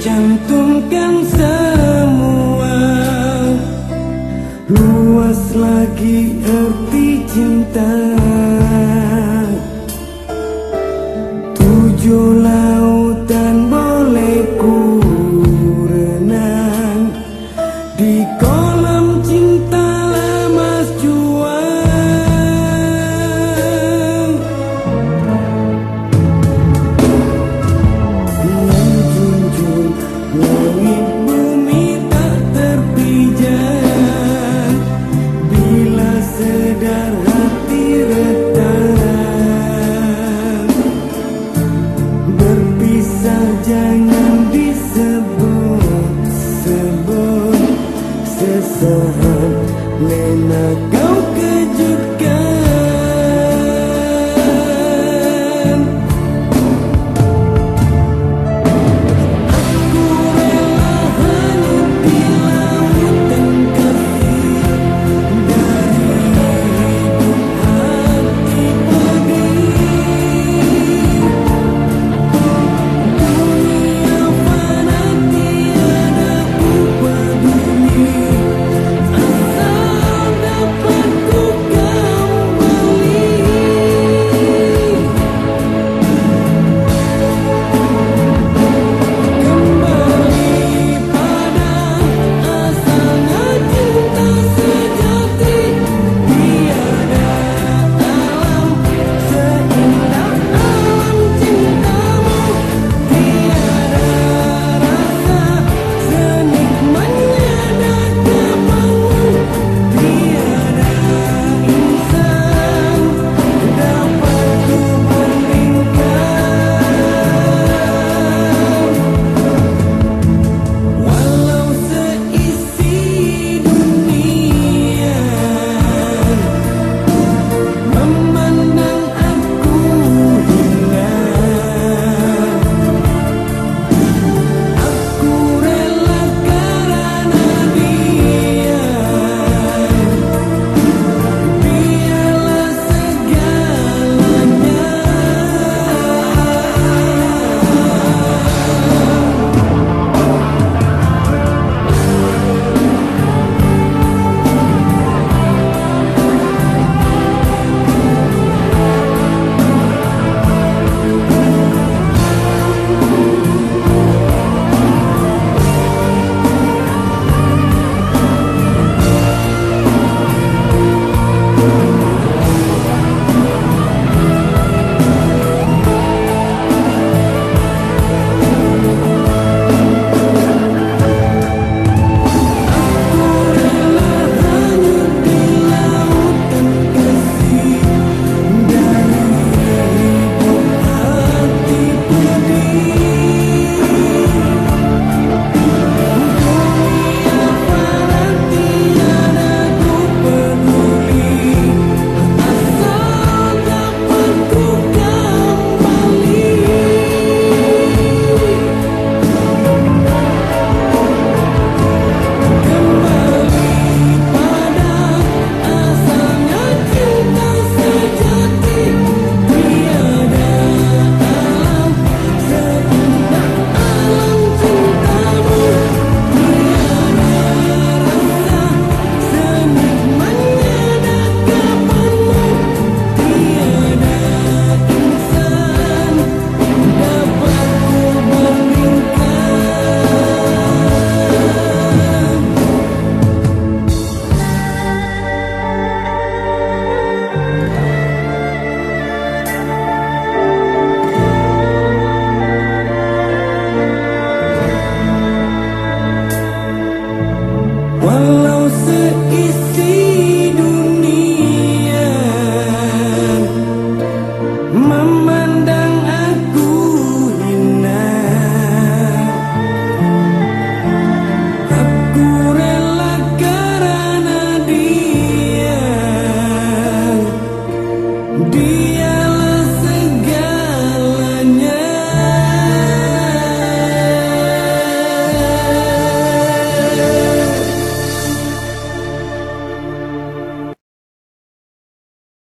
cantumkan semua. Luas lagi arti cinta giờ nên là